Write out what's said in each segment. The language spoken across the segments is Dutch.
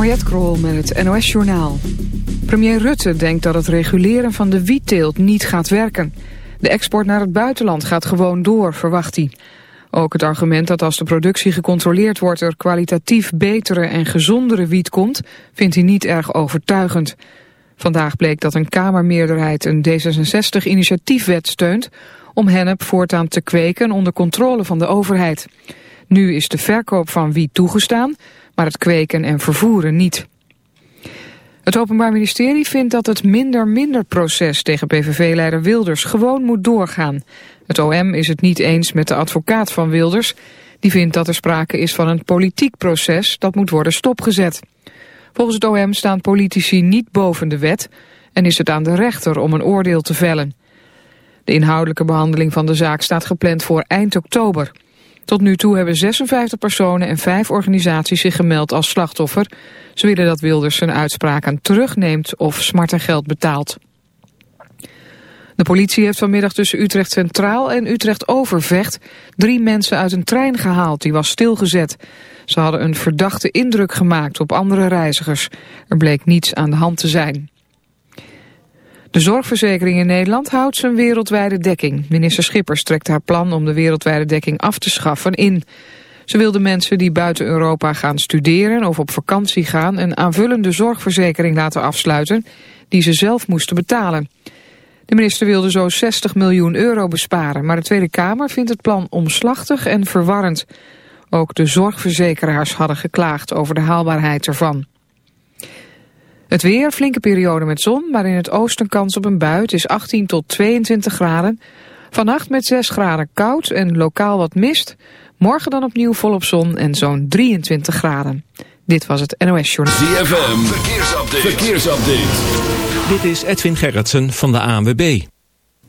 Mariette Krol met het NOS Journaal. Premier Rutte denkt dat het reguleren van de wietteelt niet gaat werken. De export naar het buitenland gaat gewoon door, verwacht hij. Ook het argument dat als de productie gecontroleerd wordt... er kwalitatief betere en gezondere wiet komt... vindt hij niet erg overtuigend. Vandaag bleek dat een Kamermeerderheid een D66-initiatiefwet steunt... om hennep voortaan te kweken onder controle van de overheid. Nu is de verkoop van wiet toegestaan maar het kweken en vervoeren niet. Het Openbaar Ministerie vindt dat het minder-minder-proces tegen PVV-leider Wilders gewoon moet doorgaan. Het OM is het niet eens met de advocaat van Wilders. Die vindt dat er sprake is van een politiek proces dat moet worden stopgezet. Volgens het OM staan politici niet boven de wet en is het aan de rechter om een oordeel te vellen. De inhoudelijke behandeling van de zaak staat gepland voor eind oktober. Tot nu toe hebben 56 personen en 5 organisaties zich gemeld als slachtoffer. Ze willen dat Wilders zijn uitspraken terugneemt of smartengeld betaalt. De politie heeft vanmiddag tussen Utrecht Centraal en Utrecht Overvecht drie mensen uit een trein gehaald die was stilgezet. Ze hadden een verdachte indruk gemaakt op andere reizigers. Er bleek niets aan de hand te zijn. De zorgverzekering in Nederland houdt zijn wereldwijde dekking. Minister Schippers trekt haar plan om de wereldwijde dekking af te schaffen in. Ze wil de mensen die buiten Europa gaan studeren of op vakantie gaan... een aanvullende zorgverzekering laten afsluiten die ze zelf moesten betalen. De minister wilde zo 60 miljoen euro besparen... maar de Tweede Kamer vindt het plan omslachtig en verwarrend. Ook de zorgverzekeraars hadden geklaagd over de haalbaarheid ervan. Het weer, flinke periode met zon, maar in het oosten kans op een bui. Het is 18 tot 22 graden. Vannacht met 6 graden koud en lokaal wat mist. Morgen dan opnieuw volop zon en zo'n 23 graden. Dit was het NOS Journal. ZFM, verkeersupdate. verkeersupdate. Dit is Edwin Gerritsen van de ANWB.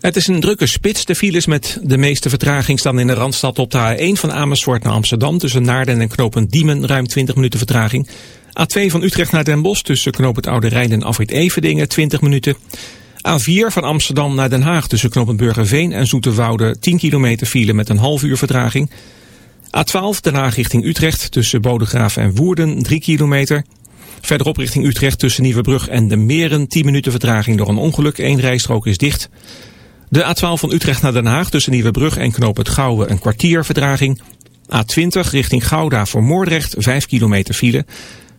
Het is een drukke spits. De files met de meeste vertraging staan in de Randstad op de A1 van Amersfoort naar Amsterdam. Tussen Naarden en Knopend Diemen ruim 20 minuten vertraging. A2 van Utrecht naar Den Bosch tussen Knoop het Oude Rijn en Afrit Everdingen 20 minuten. A4 van Amsterdam naar Den Haag tussen Knoop Burgerveen en Zoeterwoude 10 kilometer file met een half uur vertraging. A12 Den Haag richting Utrecht tussen Bodegraaf en Woerden 3 kilometer. Verderop richting Utrecht tussen Nieuwebrug en de Meren 10 minuten vertraging door een ongeluk. Eén rijstrook is dicht. De A12 van Utrecht naar Den Haag tussen Nieuwebrug en Knoop het Gouwe een kwartier vertraging. A20 richting Gouda voor Moordrecht 5 kilometer file.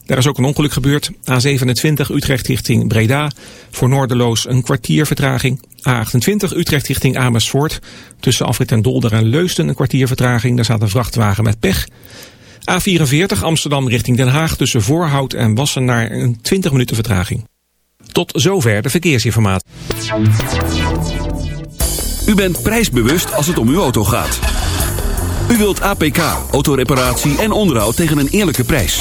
Daar is ook een ongeluk gebeurd. A27 Utrecht richting Breda. Voor Noorderloos een kwartier vertraging. A28 Utrecht richting Amersfoort. Tussen Afrit en Dolder en Leusden een kwartier vertraging. Daar staat een vrachtwagen met pech. A44 Amsterdam richting Den Haag. Tussen Voorhout en Wassenaar een 20 minuten vertraging. Tot zover de verkeersinformatie. U bent prijsbewust als het om uw auto gaat. U wilt APK, autoreparatie en onderhoud tegen een eerlijke prijs.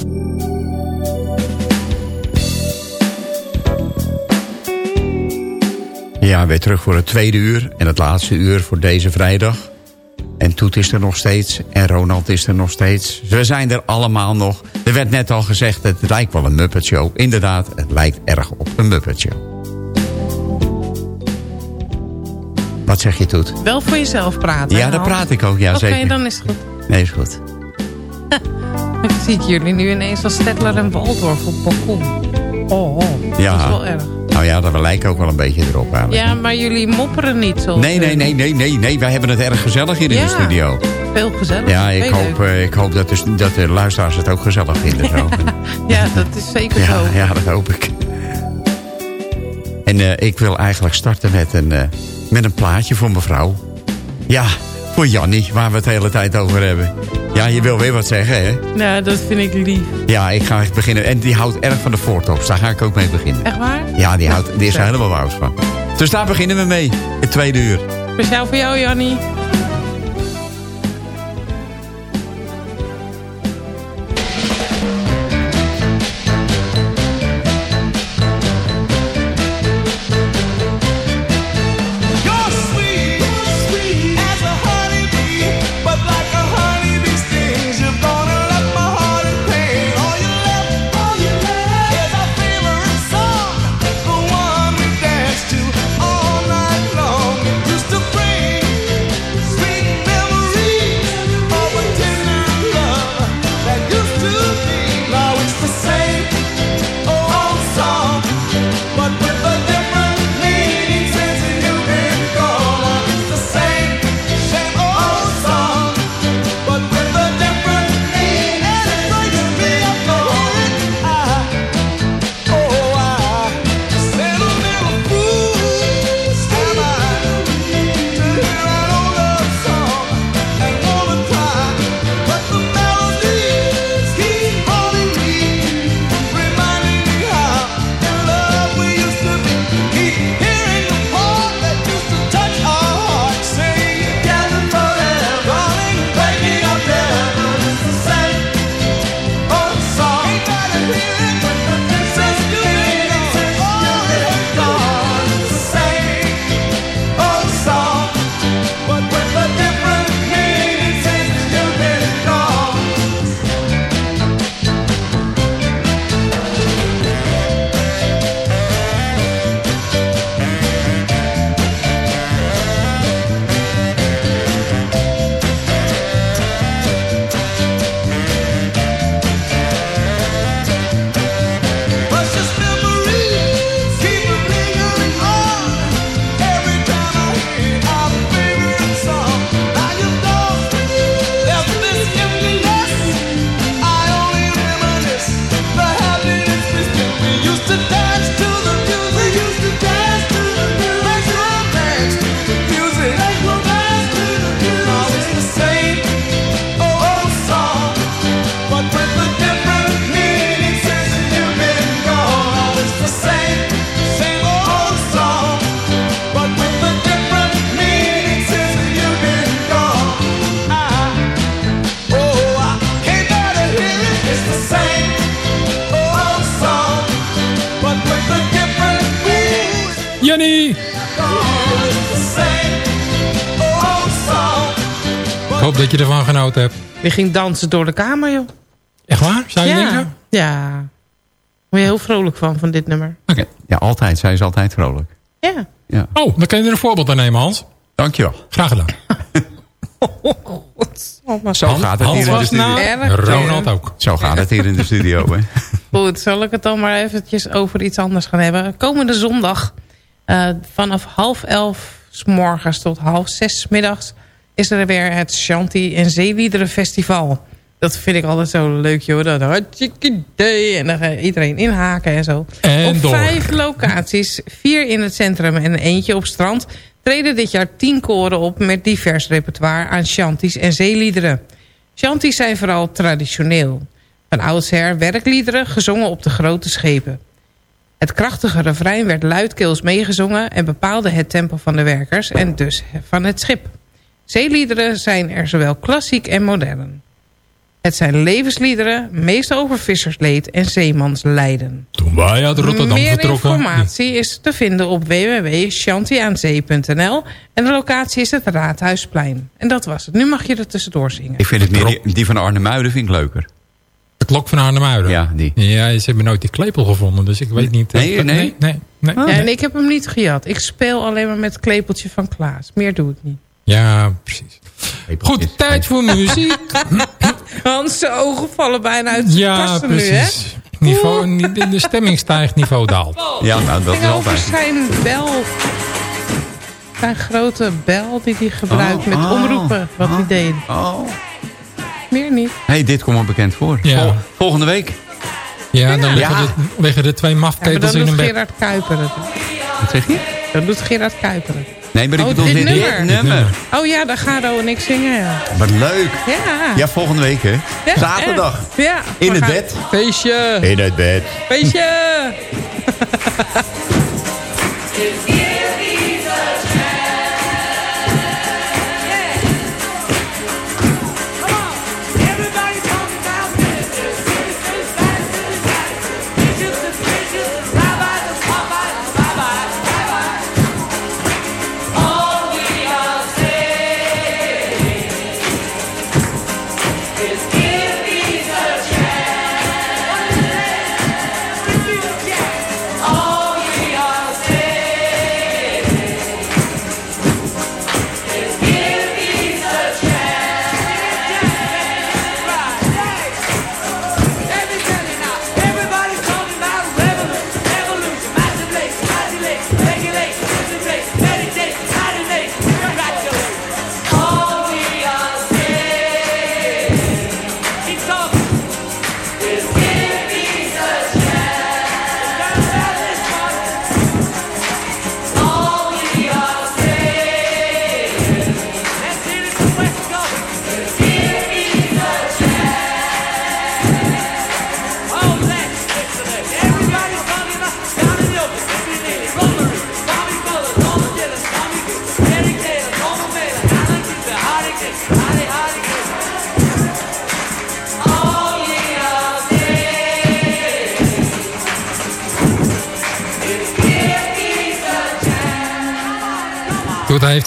Ja, weer terug voor het tweede uur en het laatste uur voor deze vrijdag. En Toet is er nog steeds en Ronald is er nog steeds. We zijn er allemaal nog. Er werd net al gezegd, het lijkt wel een Muppet Show. Inderdaad, het lijkt erg op een Muppet Show. Wat zeg je, Toet? Wel voor jezelf praten. Ja, Hans? praat ik ook, ja Oké, zeker. dan is het goed. Nee, is goed. Zie ik jullie nu ineens als Stettler en Waldorf op het balkon. Oh, oh. Ja. dat is wel erg. Nou ja, dat lijkt ook wel een beetje erop. Ja, maar jullie mopperen niet zo. Nee, nee, nee, nee, nee, nee. Wij hebben het erg gezellig hier in de studio. Veel gezellig. Ja, ik Heel hoop, leuk. eh, ik hoop dat, de, dat de luisteraars het ook gezellig vinden. Zo. Ja, dat is zeker ja, zo. ja, dat hoop ik. En eh, ik wil eigenlijk starten met een, eh, met een plaatje voor mevrouw. Ja, voor Jannie, waar we het de hele tijd over hebben. Ja, je wil weer wat zeggen, hè? Nou, dat vind ik lief. Ja, ik ga echt beginnen. En die houdt erg van de voortops. Daar ga ik ook mee beginnen. Echt waar? Ja, die, houdt, die is er helemaal wous van. Dus daar beginnen we mee. Het tweede uur. Speciaal voor jou, Jannie. Dat je ervan genoten hebt. Je ging dansen door de kamer, joh. Echt waar? Zou je denken? Ja. Ja. Word je heel vrolijk van, van dit nummer. Oké. Ja, altijd. Zij is altijd vrolijk. Ja. Ja. Oh, dan kan je er een voorbeeld aan nemen, Hans. Dankjewel. Graag gedaan. Zo gaat het Hans hier in de was studio. Ronald ook. Zo gaat het hier in de studio, hè. Goed, zal ik het dan maar eventjes over iets anders gaan hebben. Komende zondag eh, vanaf half elf s morgens tot half zes 's middags... is er weer het Shanti en Zeeliederen Festival. Dat vind ik altijd zo leuk, joh. Dat hartstikke idee. En dan gaat iedereen inhaken en zo. En op door. vijf locaties, vier in het centrum en eentje op strand... treden dit jaar tien koren op met divers repertoire aan shanties en zeeliederen. Shanties zijn vooral traditioneel. Van oudsher werkliederen gezongen op de grote schepen. Het krachtige refrein werd luidkeels meegezongen... en bepaalde het tempo van de werkers en dus van het schip. Zeeliederen zijn er zowel klassiek en modern. Het zijn levensliederen, meestal over vissersleed en zeemanslijden. Toen wij uit Rotterdam Meer vertrokken. informatie is te vinden op www.shantiaanzee.nl en de locatie is het Raadhuisplein. En dat was het. Nu mag je er tussendoor zingen. Ik vind het meer, die, van Arne Muiden vind ik leuker. De klok van Arnhem-Muiden. Ja, die. Ja, ze hebben nooit die klepel gevonden, dus ik weet niet. Nee, eh, nee? nee, nee, nee. Ja, en ik heb hem niet gejat. Ik speel alleen maar met het klepeltje van Klaas. Meer doe ik niet. Ja, precies. Goed, tijd voor muziek. Hans, zijn ogen vallen bijna uit zijn Ja, kassen nu, hè? precies. niveau, niet- de stemming stijgt, niveau daalt. Ja, nou, dat is altijd. zijn bel. Zijn grote bel die hij gebruikt Oh, met oh, omroepen. Wat hij oh. deed. Oh. Meer niet. hey, dit komt me bekend voor. Ja. Vol- volgende week. Ja, dan liggen, Ja. De, liggen de twee mafketels in doet een bed. Gerard Kuiper het. Wat zeg je? Dan doet Gerard Kuiper het. Nee, maar ik Oh, bedoel dit dit, nummer. dit nummer. Oh ja, daar gaan Ro en ik zingen. Ja. Wat leuk. Ja. Ja, volgende week hè. Ja, Zaterdag. Ja. In we het gaan- bed. Feestje! In het bed. Feestje!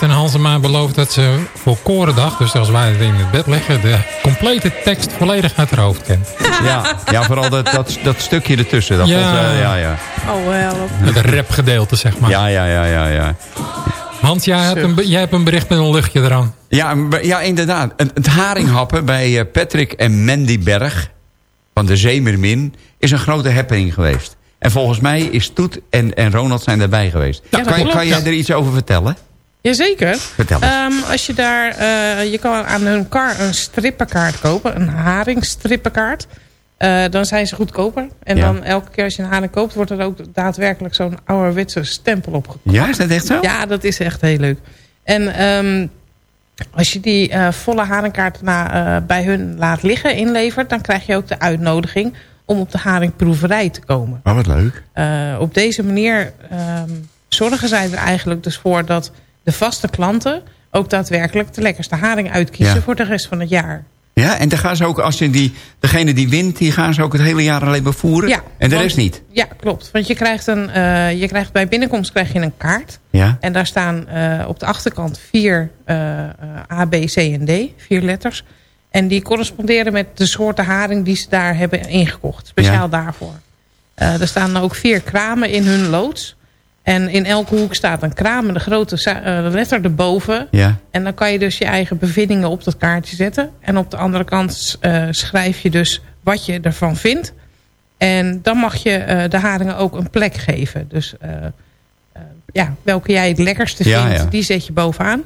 een Hansema beloofd dat ze voor Korendag, dus als wij in het bed liggen, de complete tekst volledig uit haar hoofd kent. Ja, ja vooral dat, dat, dat stukje ertussen. Dat Ja. was, eh, ja, ja. Oh, help. Het rapgedeelte, zeg maar. Ja, ja, ja, ja, ja. Hans, jij hebt, een, jij hebt een bericht met een luchtje eraan. Ja, ja inderdaad. Het, het haringhappen bij eh, Patrick en Mandy Berg van de Zeemermin is een grote happening geweest. En volgens mij is Toet en, en Ronald zijn daarbij geweest. Ja, kan, kan jij er iets over vertellen? Jazeker. Vertel eens. Ehm, als je daar, eh, je kan aan hun kar een strippenkaart kopen. Een haringstrippenkaart. Eh, dan zijn ze goedkoper. En Ja. dan elke keer als je een haring koopt... wordt er ook daadwerkelijk zo'n ouderwetse stempel op. Ja, is dat echt zo? Ja, dat is echt heel leuk. En ehm, als je die eh, volle haringkaart na, bij hun laat liggen, inlevert... dan krijg je ook de uitnodiging om op de haringproeverij te komen. Oh, wat leuk. Op deze manier ehm, zorgen zij er eigenlijk dus voor dat de vaste klanten ook daadwerkelijk de lekkerste haring uitkiezen Ja. voor de rest van het jaar. Ja, en dan gaan ze ook, als je die, degene die wint, die gaan ze ook het hele jaar alleen maar voeren? Ja, en de want- rest niet? Ja, klopt. Want je krijgt, een, eh, je krijgt bij binnenkomst krijg je een kaart. Ja. En daar staan eh, op de achterkant vier eh, A, B, C en D. Vier letters. En die corresponderen met de soorten haring die ze daar hebben ingekocht. Speciaal Ja. daarvoor. Er staan ook vier kramen in hun loods. En in elke hoek staat een kraam met een grote eh, letter erboven. Ja. En dan kan je dus je eigen bevindingen op dat kaartje zetten. En op de andere kant eh, schrijf je dus wat je ervan vindt. En dan mag je eh, de haringen ook een plek geven. Dus ja, welke jij het lekkerste vindt, ja. die zet je bovenaan.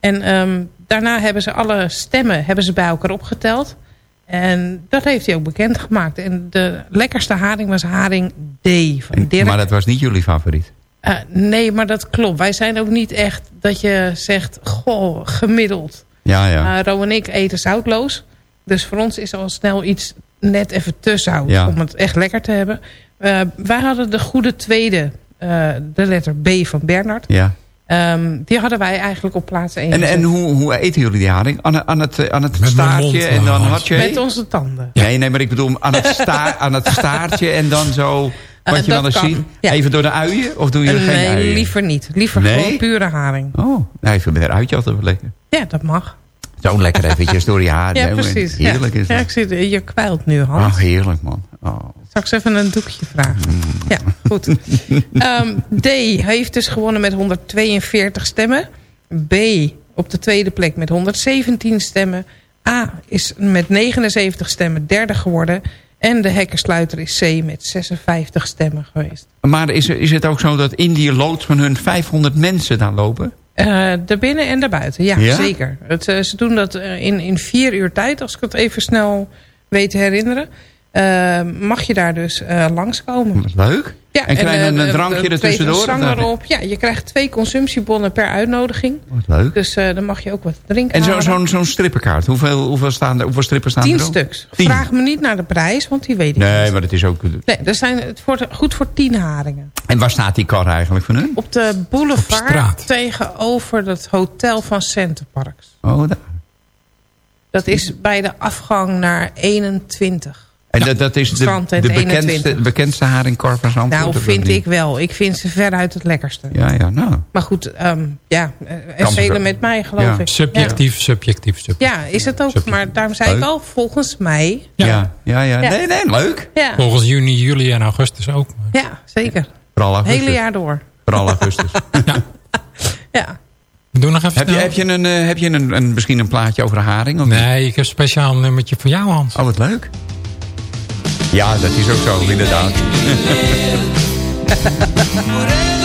En ehm, daarna hebben ze alle stemmen hebben ze bij elkaar opgeteld. En dat heeft hij ook bekendgemaakt. En de lekkerste haring was haring D van Dirk. maar dat was niet jullie favoriet? Eh, nee, maar dat klopt. Wij zijn ook niet echt dat je zegt, goh, gemiddeld. Ja, ja. Uh, Ro en ik eten zoutloos. Dus voor ons is al snel iets net even te zout. Ja. Om het echt lekker te hebben. Uh, wij hadden de goede tweede, uh, de letter B van Bernard. ja. Um, die hadden wij eigenlijk op plaats 1 En, en hoe, hoe eten jullie die haring? Aan, aan het, aan het Met staartje mond, en dan hartje? Met onze tanden. Nee, nee, maar ik bedoel aan het, sta, aan het staartje en dan zo... Wat Eh, je wel eens ja. Even door de uien? Of doen jullie geen nee, uien? liever niet. Liever Nee? gewoon pure haring. Oh, nou, even met een uitje altijd wel lekker. Ja, dat mag. Zo lekker eventjes door je haar. Ja, Nee, precies. Heerlijk ja. is Ja, dat. ik het. je kwijlt nu, Hans. Ach, heerlijk man. Oh. Straks even een doekje vragen. Mm. Ja, goed. Ehm, D heeft dus gewonnen met 142 stemmen. B op de tweede plek met 117 stemmen. A is met 79 stemmen derde geworden. En de hekkensluiter is C met 56 stemmen geweest. Maar is, er- is het ook zo dat in die loods van hun 500 mensen daar lopen? Eh daarbinnen en daarbuiten, ja, Ja? zeker. Het, eh, ze doen dat eh, in, in vier uur tijd, als ik het even snel weet te herinneren. Mag je daar dus eh langskomen. Leuk. Ja, en krijg je eh, een, de- drankje de- er tussendoor? dat- erop. Ja, je krijgt twee consumptiebonnen per uitnodiging. Wat leuk. Dus eh, dan mag je ook wat drinken En zo- halen. zo'n zo'n strippenkaart, hoeveel, hoeveel, staan er, hoeveel strippen staan Tien er stuks. Tien. Vraag me niet naar de prijs, want die weet ik Nee, niet. maar het is ook... Nee, er zijn, het wordt goed voor tien haringen. En waar staat die kar eigenlijk van hun? Op de boulevard tegenover het hotel van Centerparks. Oh, daar. Dat is bij de afgang naar 21. En dat, dat is de, de en bekendste, 21. bekendste haringkar van Zandvoort? Nou, vind ik wel. Ik vind ze veruit het lekkerste. Ja, ja, nou. Maar goed, ehm, ja, eh, velen zo. met mij geloof Ja. ik. Subjectief, subjectief, subjectief. Ja. ja, is het ook. Subjectief. Maar daarom zei ik al, volgens mij. Ja, ja, ja. Ja. Nee, nee, leuk. Ja, Volgens juni, juli en augustus ook. maar- ja zeker. Vooral Het augustus. hele jaar door. Vooral augustus. Ja. We doen nog even heb je, heb je, een, eh, heb je een, een, misschien een plaatje over de haring? Of niet? Nee, ik heb een speciaal nummertje voor jou, Hans. Oh, wat leuk. Ja, dat is ook zo, inderdaad.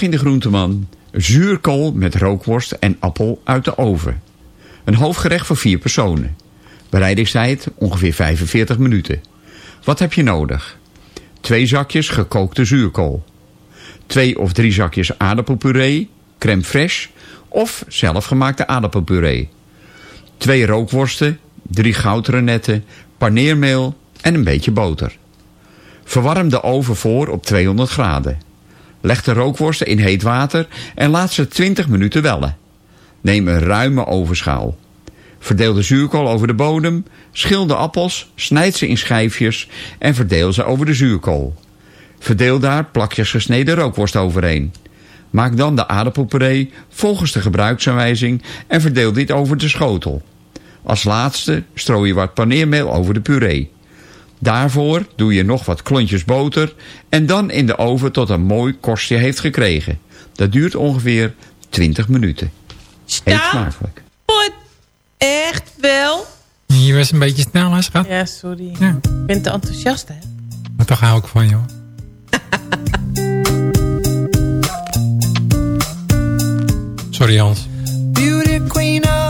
In de Groenteman. Zuurkool met rookworst en appel uit de oven. Een hoofdgerecht voor vier personen. Bereidingstijd ongeveer 45 minuten. Wat heb je nodig? Twee zakjes gekookte zuurkool. Twee of drie zakjes aardappelpuree, crème fraîche of zelfgemaakte aardappelpuree. Twee rookworsten, drie goudrenetten, paneermeel en een beetje boter. Verwarm de oven voor op 200 graden. Leg de rookworsten in heet water en laat ze 20 minuten wellen. Neem een ruime ovenschaal. Verdeel de zuurkool over de bodem, schil de appels, snijd ze in schijfjes en verdeel ze over de zuurkool. Verdeel daar plakjes gesneden rookworst overheen. Maak dan de aardappelpuree volgens de gebruiksaanwijzing en verdeel dit over de schotel. Als laatste strooi je wat paneermeel over de puree. Daarvoor doe je nog wat klontjes boter en dan in de oven tot een mooi korstje heeft gekregen. Dat duurt ongeveer 20 minuten. Eet smakelijk. Pot. Echt wel? Je was een beetje snel, hè, schat? Ja, sorry. Ja. Ik ben te enthousiast, hè? Maar toch hou ik van je, hoor. Sorry, Hans. dear queen of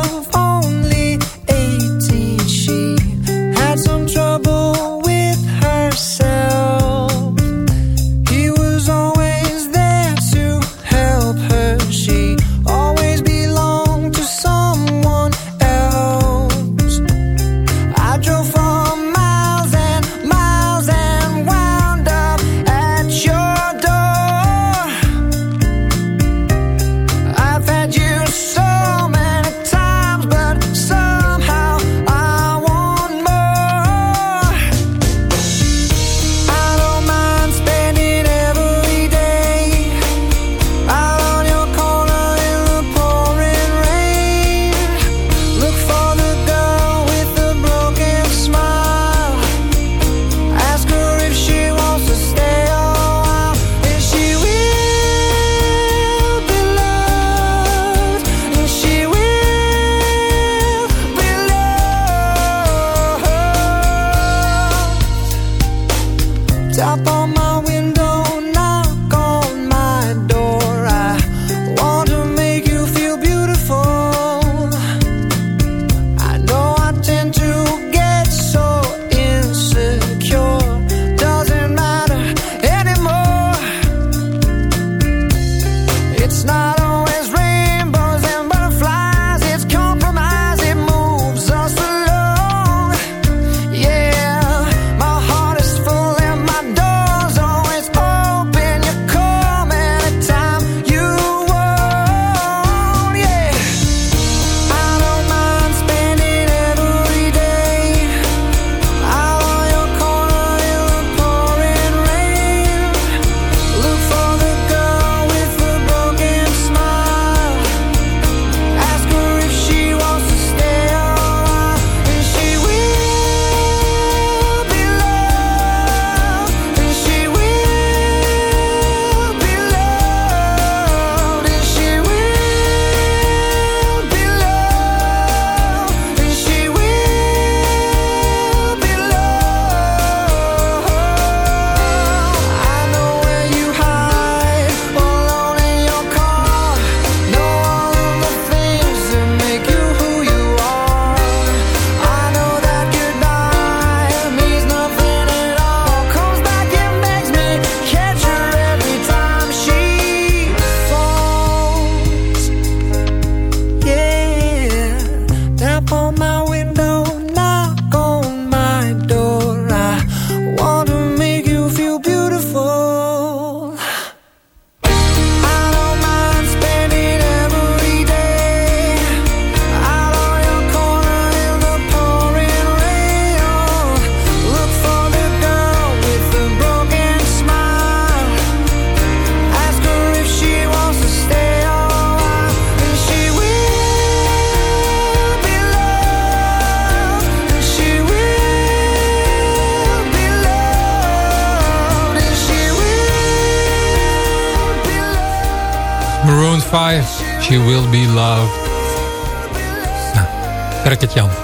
Jan.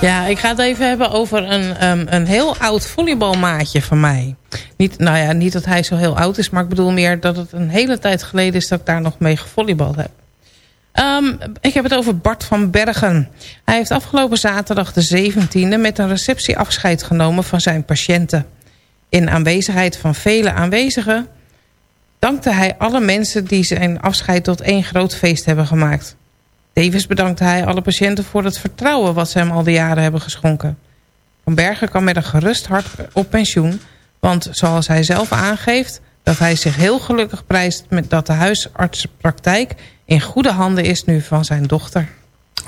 Ja, ik ga het even hebben over een, ehm, een heel oud volleybalmaatje van mij. Niet, nou ja, niet dat hij zo heel oud is, maar ik bedoel meer dat het een hele tijd geleden is dat ik daar nog mee gevolleybald heb. Ehm, ik heb het over Bart van Bergen. Hij heeft afgelopen zaterdag de 17e met een receptie afscheid genomen van zijn patiënten. In aanwezigheid van vele aanwezigen dankte hij alle mensen die zijn afscheid tot één groot feest hebben gemaakt. Tevens bedankte hij alle patiënten voor het vertrouwen wat ze hem al die jaren hebben geschonken. Van Bergen kan met een gerust hart op pensioen, want zoals hij zelf aangeeft... dat hij zich heel gelukkig prijst met dat de huisartsenpraktijk in goede handen is nu van zijn dochter.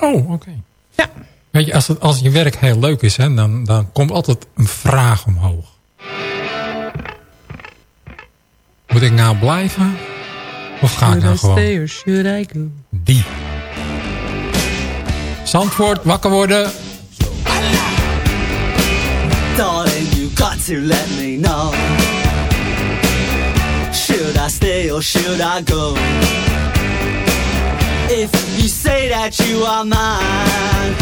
Oh, oké. Ja. Weet je, als, het, als je werk heel leuk is, hè, dan, dan komt altijd een vraag omhoog. Moet ik nou blijven? Of ga ik nou gewoon? should I go? Die. Zandvoort, wakker worden. Darling, you got to let me know. Should I stay or should I go? If you say that you are mine,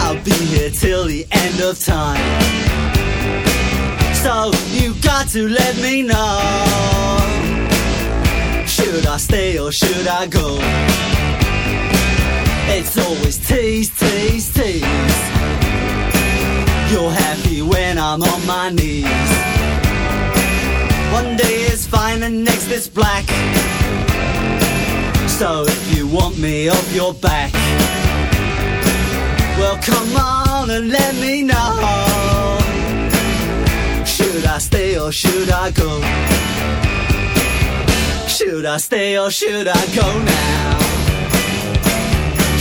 I'll be here till the end of time. So you got to let me know. Should I stay or should I go? It's always tease, tease, tease. You're happy when I'm on my knees. One day is fine and next is black. So if you want me off your back, well come on and let me know. Should I stay or should I go? Should I stay or should I go now?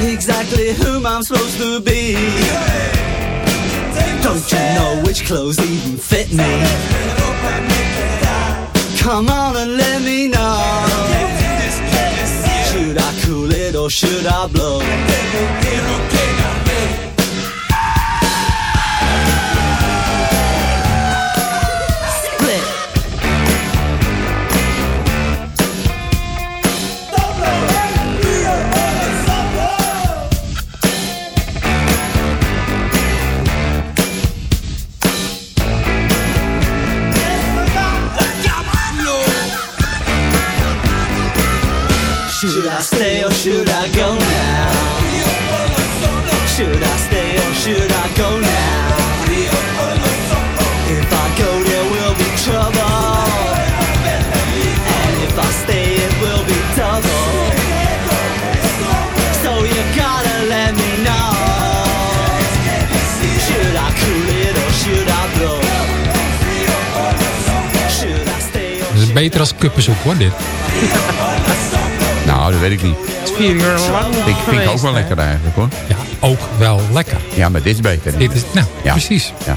Exactly whom I'm supposed to be. Don't you know which clothes even fit me? Come on and let me know. Should I cool it or should I blow? Beter als kuppensoep hoor, dit. Nou, dat weet ik niet. Het is vier uur lang Ik vind ik ook wel hè? lekker eigenlijk hoor. Ja, ook wel lekker. Ja, maar dit is beter. Dit is, nou, Ja. precies. Ja,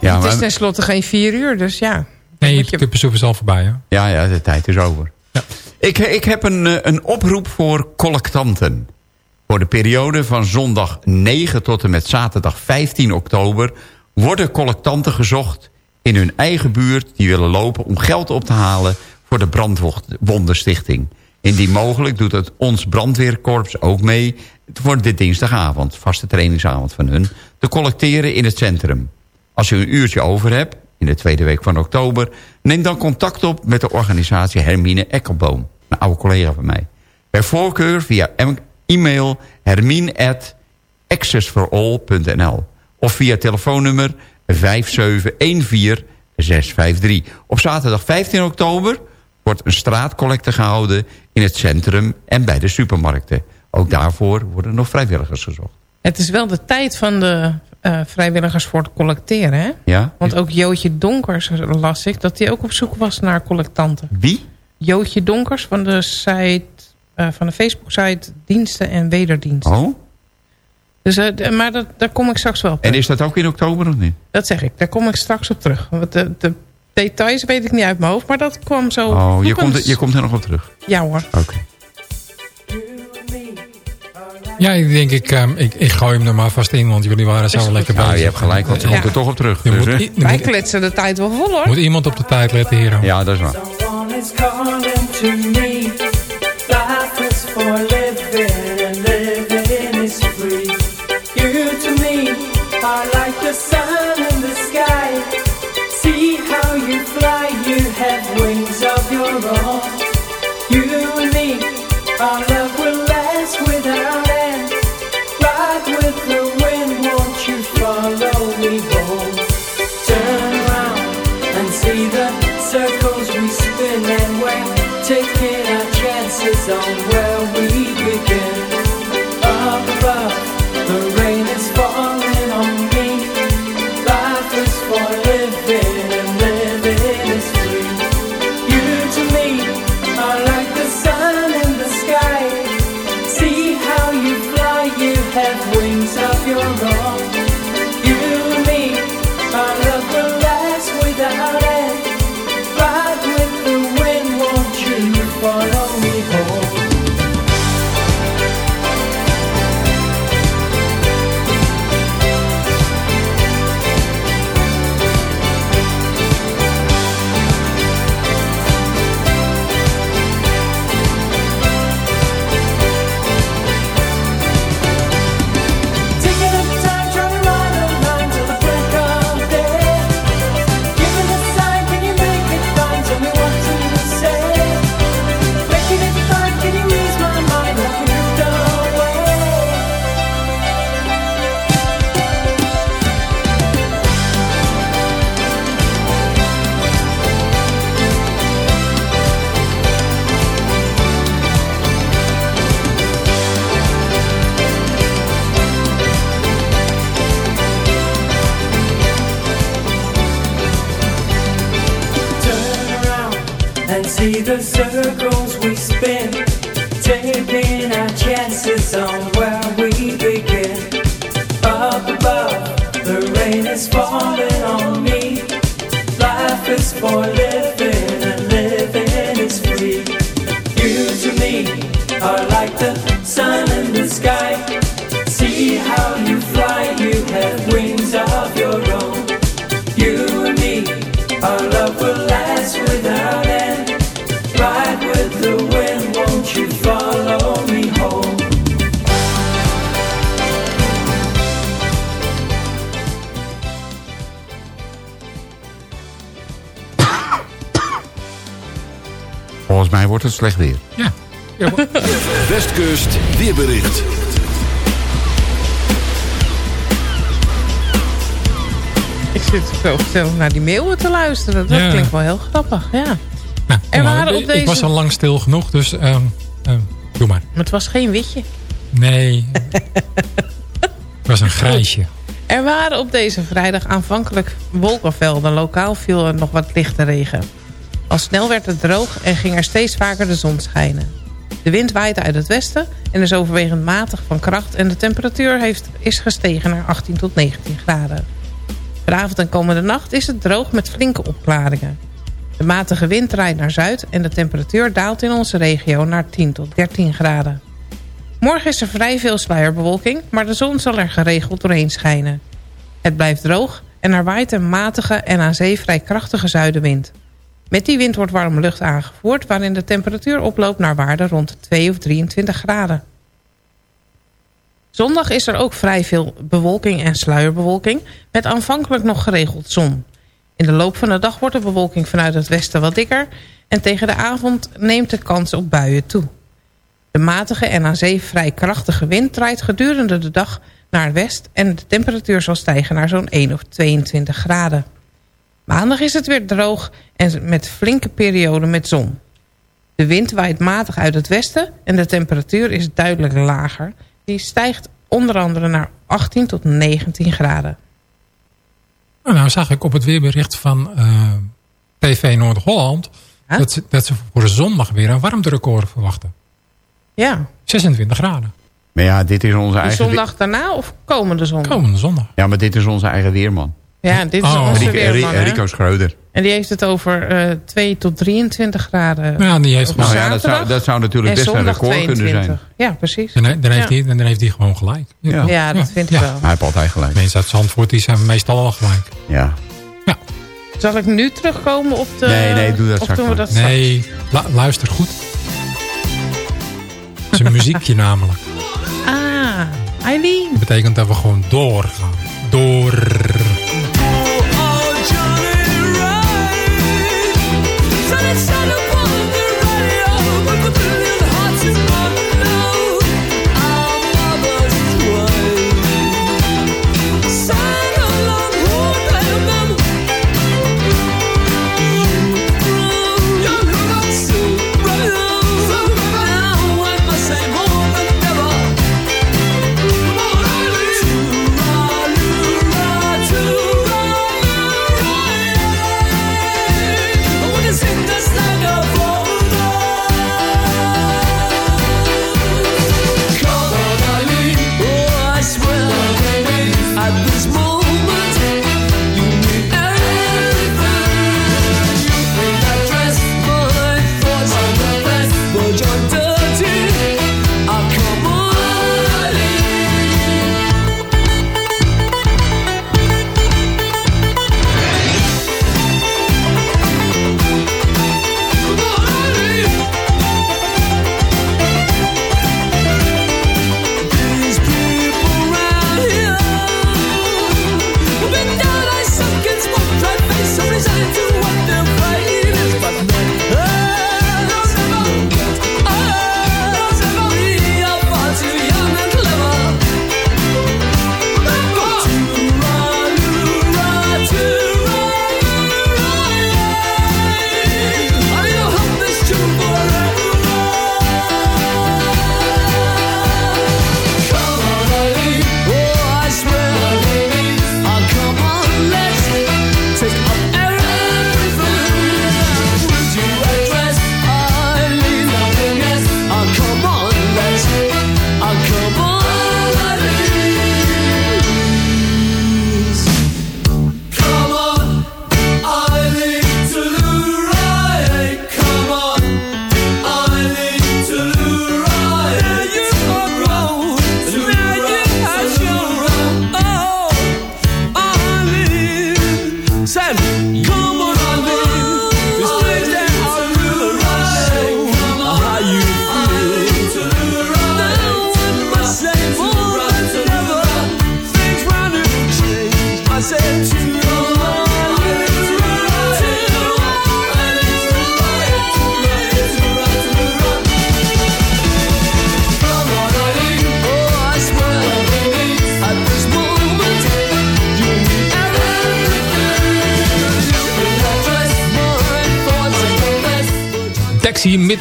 ja, Het is tenslotte geen vier uur, dus ja. Nee, de je- kuppensoep is al voorbij. Hè? ja, ja, de tijd is over. Ja. Ik, ik heb een, eh, een oproep voor collectanten. Voor de periode van zondag 9 tot en met zaterdag 15 oktober... worden collectanten gezocht in hun eigen buurt... die willen lopen om geld op te halen voor de Brandwondenstichting. Indien mogelijk doet het ons brandweerkorps ook mee... voor dit dinsdagavond, vaste trainingsavond van hun... te collecteren in het centrum. Als u een uurtje over hebt, in de tweede week van oktober... neem dan contact op met de organisatie Hermine Ekkelboom. Een oude collega van mij. Bij voorkeur via em- e-mail hermine.accessforall.nl of via telefoonnummer 5714653. Op zaterdag 15 oktober wordt een straatcollecte gehouden... in het centrum en bij de supermarkten. Ook daarvoor worden nog vrijwilligers gezocht. Het is wel de tijd van de eh, vrijwilligers voor het collecteren, hè? Ja? Want ook Jootje Donkers las ik dat hij ook op zoek was naar collectanten. Wie? Jootje Donkers van de site, eh, van de Facebook-site Diensten en Wederdienst. Oh? Dus, eh, maar dat, daar kom ik straks wel op. En is dat ook in oktober of niet? Dat zeg ik, daar kom ik straks op terug. Want de, de details weet ik niet uit mijn hoofd, maar dat kwam zo... Oh, je komt, je komt er nog op terug. Ja hoor. Oké. Ja, ik denk, ik, ehm, ik, ik gooi hem er maar vast in, want jullie waren zo lekker Nou, bezig. je hebt gelijk, want ze Ja. komt er toch op terug. Je Dus, moet, Wij moet, kletsen de tijd wel vol hoor. moet iemand op de tijd letten, heren. Ja, dat is waar. Are like the sun in the sky. See how you fly, you have wings of your own. You and me, our love will last without end. Ride with the wind, won't you follow me home? Turn around and see the circles we spin and we're taking circle. Slecht weer. Ja. Westkust weerbericht. Ik zit zo gezellig naar die meeuwen te luisteren. Dat Ja. klinkt wel heel grappig, ja. Nou, Er waren op Ik deze- was al lang stil genoeg, dus ehm, ehm, doe maar. Maar het was geen witje. Nee. het was een grijsje. Er waren op deze vrijdag aanvankelijk wolkenvelden. Lokaal viel er nog wat lichte regen. Al snel werd het droog en ging er steeds vaker de zon schijnen. De wind waaide uit het westen en is overwegend matig van kracht... en de temperatuur heeft, is gestegen naar 18 tot 19 graden. Vanavond en komende nacht is het droog met flinke opklaringen. De matige wind draait naar zuid en de temperatuur daalt in onze regio naar 10 tot 13 graden. Morgen is er vrij veel sluierbewolking, maar de zon zal er geregeld doorheen schijnen. Het blijft droog en er waait een matige en aan zee vrij krachtige zuidenwind. Met die wind wordt warme lucht aangevoerd... waarin de temperatuur oploopt naar waarden rond de 2 of 23 graden. Zondag is er ook vrij veel bewolking en sluierbewolking... met aanvankelijk nog geregeld zon. In de loop van de dag wordt de bewolking vanuit het westen wat dikker... en tegen de avond neemt de kans op buien toe. De matige en aan zee vrij krachtige wind draait gedurende de dag naar het west... en de temperatuur zal stijgen naar zo'n 1 of 22 graden. Maandag is het weer droog en met flinke perioden met zon. De wind waait matig uit het westen en de temperatuur is duidelijk lager. Die stijgt onder andere naar 18 tot 19 graden. Nou, nou zag ik op het weerbericht van eh, TV Noord-Holland... Huh? Dat, ze, dat ze voor zondag weer een warmterecord verwachten. Ja, 26 graden. Maar ja, dit is onze de eigen... zondag daarna of komende zondag? Komende zondag. Ja, maar dit is onze eigen weerman. Ja, dit is Oh. onze Rico, weerman, hè? Rico Schreuder. En die heeft het over eh 2 tot 23 graden. Ja, die heeft. Nou ja, dat zou, dat zou natuurlijk en best een record kunnen 22. zijn. Ja, precies. Dan, dan, heeft Ja. hij, dan heeft hij gewoon gelijk. Ja. Ja, dat vind ik Ja. wel. Hij heeft altijd gelijk. Mensen uit Zandvoort die zijn meestal al gelijk. Ja. Zal ik nu terugkomen op de... Nee, nee, doe dat straks doen we dat straks? Nee, lu- luister goed. Het is een muziekje namelijk. Ah, Eileen. Dat betekent dat we gewoon doorgaan.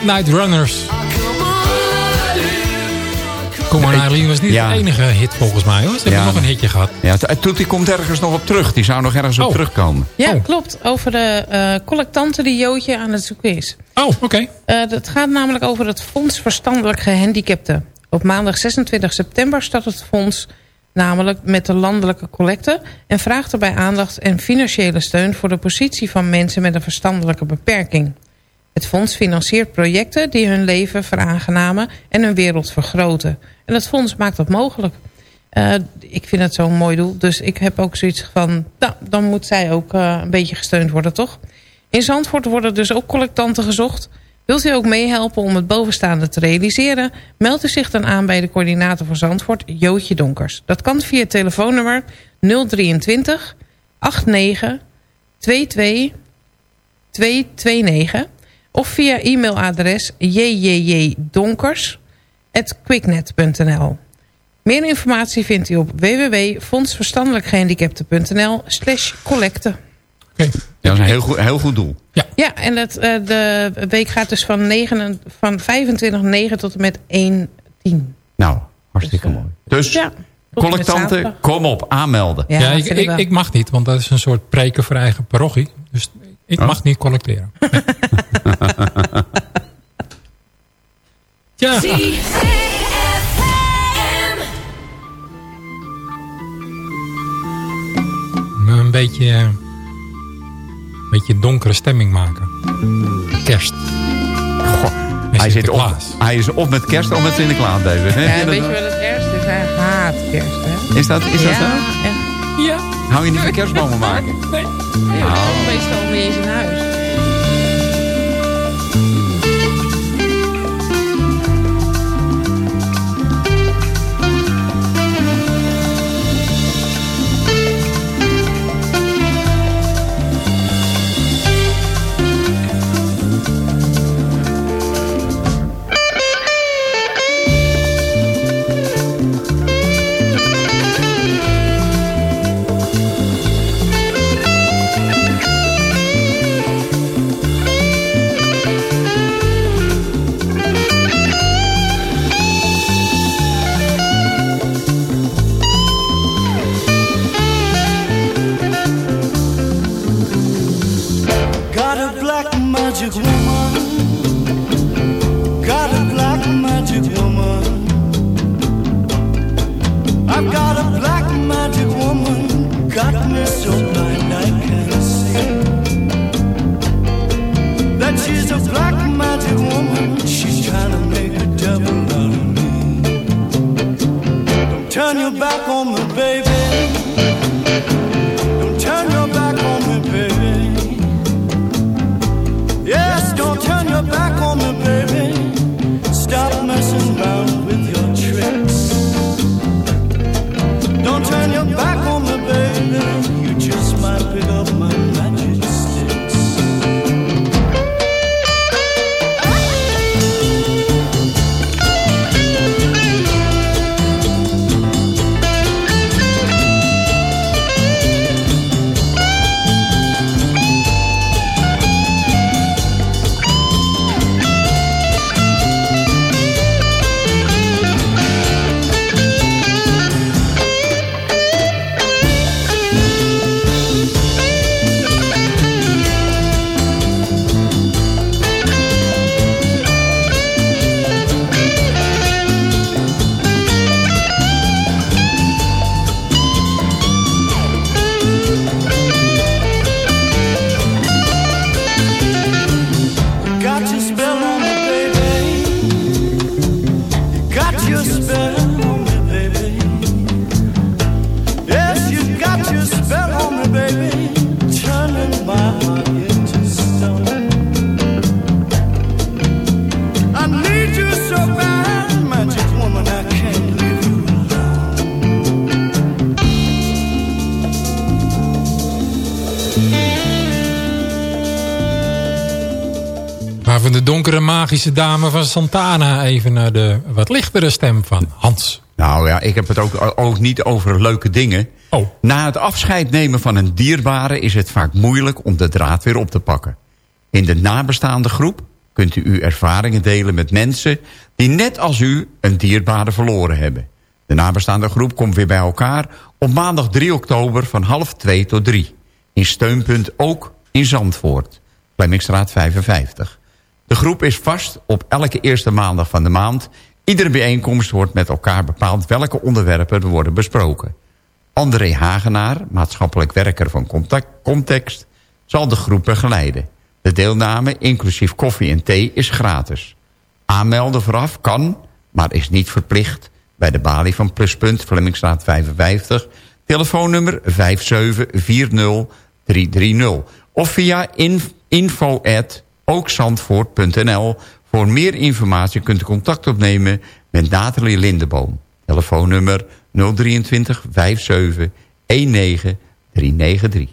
Midnight Runners. Come on Eileen was niet Ja. de enige hit volgens mij hoor. Ze hebben Ja. nog een hitje gehad. Ja, Toetie komt ergens nog op terug. Die zou nog ergens op Oh. terugkomen. Ja, Oh. klopt. Over de eh, collectanten die Jootje aan het zoeken is. Oh, oké. Eh, het gaat namelijk over het Fonds Verstandelijk Gehandicapten. Op maandag 26 september start het fonds namelijk met de landelijke collecte... en vraagt daarbij aandacht en financiële steun... voor de positie van mensen met een verstandelijke beperking. Het fonds financiert projecten die hun leven veraangenamen... en hun wereld vergroten. En het fonds maakt dat mogelijk. Eh, ik vind het zo'n mooi doel, dus ik heb ook zoiets van... nou, dan moet zij ook eh, een beetje gesteund worden, toch? In Zandvoort worden dus ook collectanten gezocht... Wilt u ook meehelpen om het bovenstaande te realiseren? Meld u zich dan aan bij de coördinator van Zandvoort, Jootje Donkers. Dat kan via telefoonnummer 023 89 22 229 of via e-mailadres jjjdonkers.quicknet.nl Meer informatie vindt u op www.fondsverstandelijkgehandicapten.nl slash collecte. Oké. Dat is een heel goed, heel goed doel. Ja, en het, eh, de week gaat dus van, 9, van 25 9 tot en met 1 10. Nou, hartstikke Dus, eh, mooi. Dus, Ja, collectanten, kom op, aanmelden. Ja, Ja, dat ik, ik mag niet, want dat is een soort preken voor eigen parochie. Dus ik Oh. mag niet collecteren. ja, een beetje, een beetje donkere stemming maken. Kerst. Goh, hij, zit op, hij is of met kerst of met Sinterklaas hè? Ja, weet je wat het ergste is? Hij haat kerst, hè? Is dat, is dat ja, zo? echt. Ja. Hou je niet van kerstbomen maken? Nee. Ja, Oh. meestal niet eens in huis. Got a black magic woman. Got a black magic woman. I've got a black magic woman. Got me so blind I can't see. That she's a black magic woman. She's trying to make a devil out of me. Don't turn your back on me, baby. Van de donkere magische dame van Santana even naar de wat lichtere stem van Hans. Nou ja, ik heb het ook, ook niet over leuke dingen. Oh. Na het afscheid nemen van een dierbare is het vaak moeilijk om de draad weer op te pakken. In de nabestaande groep kunt u uw ervaringen delen met mensen... die net als u een dierbare verloren hebben. De nabestaande groep komt weer bij elkaar op maandag 3 oktober van half 2 tot 3. In steunpunt ook in Zandvoort, Flemmingstraat 55. De groep is vast op elke eerste maandag van de maand. Iedere bijeenkomst wordt met elkaar bepaald welke onderwerpen er worden besproken. André Hagenaar, maatschappelijk werker van Contact- Context, zal de groep begeleiden. De deelname, inclusief koffie en thee, is gratis. Aanmelden vooraf kan, maar is niet verplicht... bij de balie van Pluspunt, Flemmingstraat 55... telefoonnummer 5740330 of via in, info ookzandvoort.nl. Voor meer informatie kunt u contact opnemen met Nathalie Lindeboom. Telefoonnummer 023 57 19 393.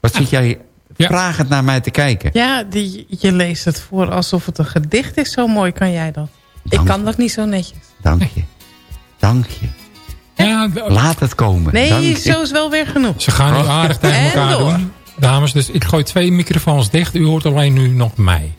Wat zit jij vragend naar mij te kijken? Ja, die, je leest het voor alsof het een gedicht is. Zo mooi kan jij dat. Ik kan dat niet zo netjes. Dank je. Dank je. Laat het komen. Nee, Dank je. zo is wel weer genoeg. Ze gaan nu aardig tegen En elkaar door. doen. Dames, dus ik gooi twee microfoons dicht. U hoort alleen nu nog mij.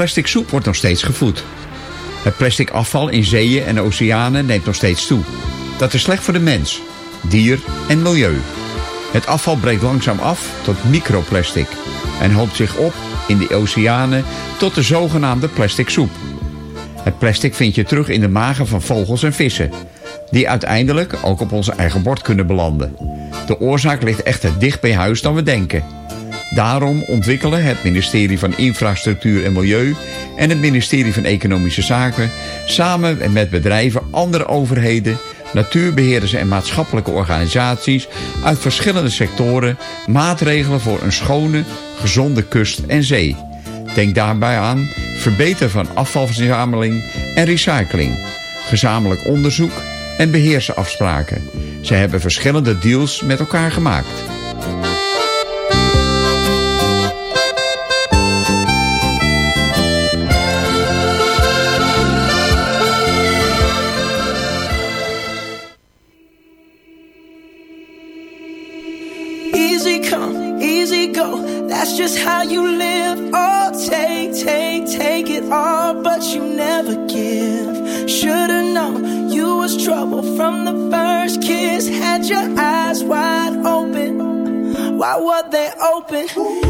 Plastic soep wordt nog steeds gevoed. Het plastic afval in zeeën en oceanen neemt nog steeds toe. Dat is slecht voor de mens, dier en milieu. Het afval breekt langzaam af tot microplastic en hoopt zich op in de oceanen tot de zogenaamde plastic soep. Het plastic vind je terug in de magen van vogels en vissen. die uiteindelijk ook op onze eigen bord kunnen belanden. De oorzaak ligt echter dicht bij huis dan we denken. Daarom ontwikkelen het ministerie van Infrastructuur en Milieu... en het ministerie van Economische Zaken... samen met bedrijven, andere overheden... natuurbeheerders en maatschappelijke organisaties... uit verschillende sectoren maatregelen voor een schone, gezonde kust en zee. Denk daarbij aan verbeteren van afvalverzameling en recycling... gezamenlijk onderzoek en beheersafspraken. Ze hebben verschillende deals met elkaar gemaakt... open? Gave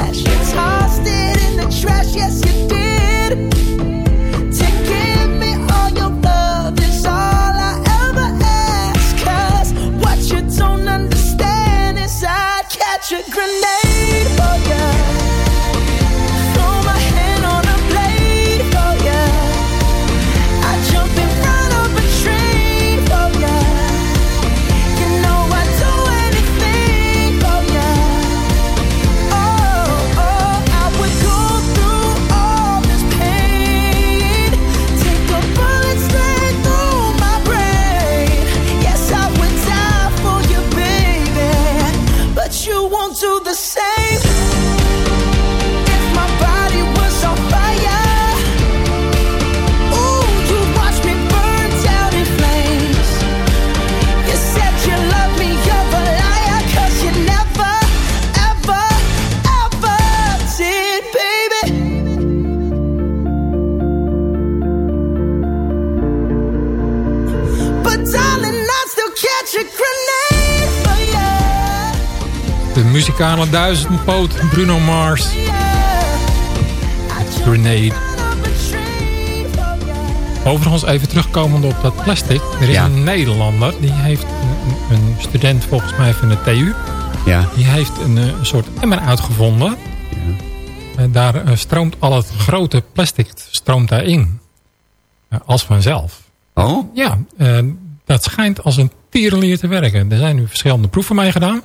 Muzikale duizendpoot Bruno Mars. Grenade. Overigens even terugkomend op dat plastic. Er is Ja. een Nederlander. Die heeft een, een student volgens mij van de TU. Ja. Die heeft een, eh, een soort emmer uitgevonden. En daar eh, stroomt al het grote plastic stroomt daarin. Eh, als vanzelf. Oh? Ja, dat schijnt als een tierenlier te werken. Er zijn nu verschillende proeven mee gedaan.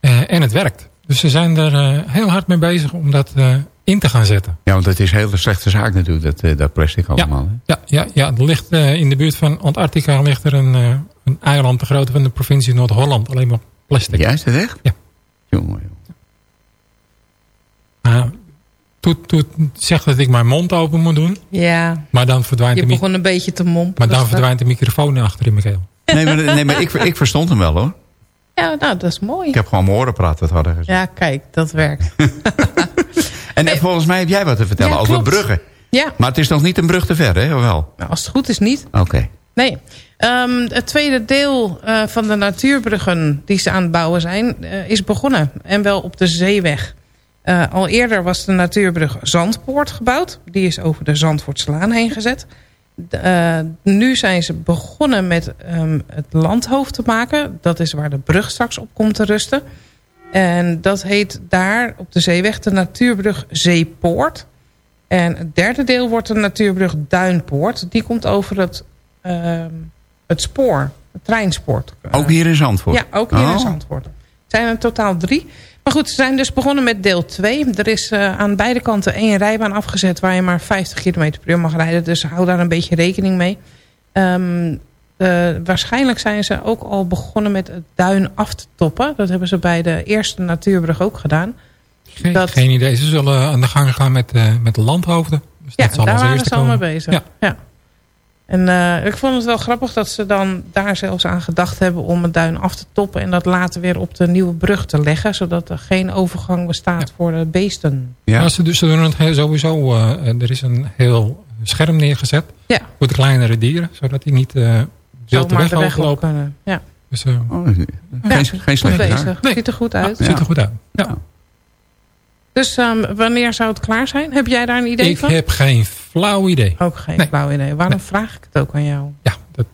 Eh, en het werkt. Dus ze zijn er eh, heel hard mee bezig om dat eh, in te gaan zetten. Ja, want het is een hele slechte zaak natuurlijk, dat, eh, dat plastic allemaal. hè? Ja, ja, ja er ligt, eh, in de buurt van Antarctica ligt er een, eh, een eiland te grootte van de provincie Noord-Holland. Alleen maar plastic. Ja, is dat echt? Ja. Jongen, jongen. Nou, Toet, Toet zegt dat ik mijn mond open moet doen. Ja, Maar dan verdwijnt, je de, begon een beetje te mompelen. maar dan verdwijnt de microfoon achter in mijn keel. Nee, maar, nee, maar ik, ik verstond hem wel hoor. Ja, nou, dat is mooi. Ik heb gewoon mijn orenpraat wat harder gezegd. Ja, kijk, dat werkt. En eh, volgens mij heb jij wat te vertellen Ja, over bruggen. Ja, Maar het is nog niet een brug te ver, hè? Of wel? nou, als het goed is niet. Oké. Nee. Ehm, het tweede deel eh, van de natuurbruggen die ze aan het bouwen zijn... eh, is begonnen. En wel op de zeeweg. Al eerder was de natuurbrug Zandpoort gebouwd. Die is over de Zandvoortslaan heen gezet. Eh, nu zijn ze begonnen met ehm, het landhoofd te maken. Dat is waar de brug straks op komt te rusten. En dat heet daar op de zeeweg de natuurbrug Zeepoort. En het derde deel wordt de natuurbrug Duinpoort. Die komt over het, ehm, het spoor, het treinspoor. Ook hier in Zandvoort? Ja, ook hier in Oh. Zandvoort. Het zijn er totaal drie. Maar goed, ze zijn dus begonnen met deel 2. Er is eh, aan beide kanten één rijbaan afgezet... waar je maar 50 km per uur mag rijden. Dus hou daar een beetje rekening mee. Ehm, eh, waarschijnlijk zijn ze ook al begonnen met het duin af te toppen. Dat hebben ze bij de eerste natuurbrug ook gedaan. Geen, Dat- geen idee. Ze zullen aan de gang gaan met, eh, met de landhoofden. Dus Ja, daar waren ze al mee bezig. Ja. Ja. En eh, ik vond het wel grappig dat ze dan daar zelfs aan gedacht hebben... om het duin af te toppen en dat later weer op de nieuwe brug te leggen... zodat er geen overgang bestaat voor de beesten. Ja. Maar ze, dus ze doen het sowieso. eh, er is een heel scherm neergezet Ja. voor de kleinere dieren. Zodat die niet eh wild de Zomaar weg de weg op overlopen. kunnen. Ja. Dus eh Oh, geen, geen bezig. zaak. Nee. Ziet er goed uit. ziet er goed uit. Ja. Dus ehm, wanneer zou het klaar zijn? Heb jij daar een idee Ik van? heb geen flauw idee. Ook geen Nee. flauw idee. Waarom vraag ik het ook aan jou? Ja, dat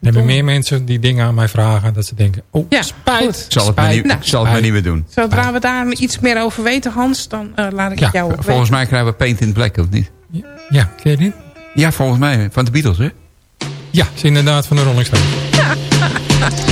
er hebben meer mensen die dingen aan mij vragen. Dat ze denken, oh Ja, spijt. goed. Zal het maar niet, Nou, ik zal het maar niet meer doen. Zodra we daar iets meer over weten, Hans, dan eh, laat ik Ja, het jou ook Volgens weten. mij krijgen we Paint in Black, of niet? Ja, ken je dit? Ja, volgens mij. Van de Beatles, hè? Ja, is inderdaad van de Rolling Stones.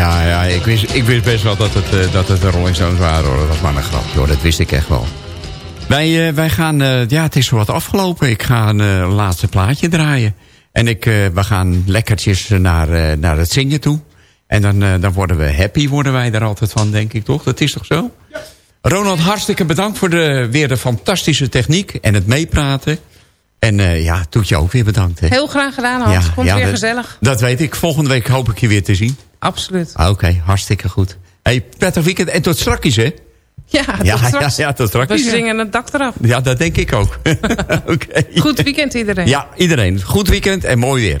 Ja, ja ik, wist, ik wist best wel dat het, eh, dat het de Rolling Stones waren. Hoor. Dat was maar een grap, hoor. Dat wist ik echt wel. Wij, eh, wij gaan, eh, ja, het is wat afgelopen. Ik ga een laatste plaatje draaien. En ik, we gaan lekkertjes naar, naar het zingen toe. En dan, dan worden we happy, worden wij er altijd van, denk ik, toch? Dat is toch zo? Ronald, hartstikke bedankt voor de, weer de fantastische techniek en het meepraten. En eh, ja, Toetje ook weer bedankt. Hè. Heel graag gedaan, Hans. Komt weer dat- gezellig. Dat weet ik. Volgende week hoop ik je weer te zien. Absoluut. Ah, Oké, hartstikke goed. Hey, prettig weekend en tot strakjes, hè? Ja, tot ja, straks. ja, ja, tot We zingen het dak eraf. Ja, dat denk ik ook. Goed weekend iedereen. Ja, iedereen. Goed weekend en mooi weer.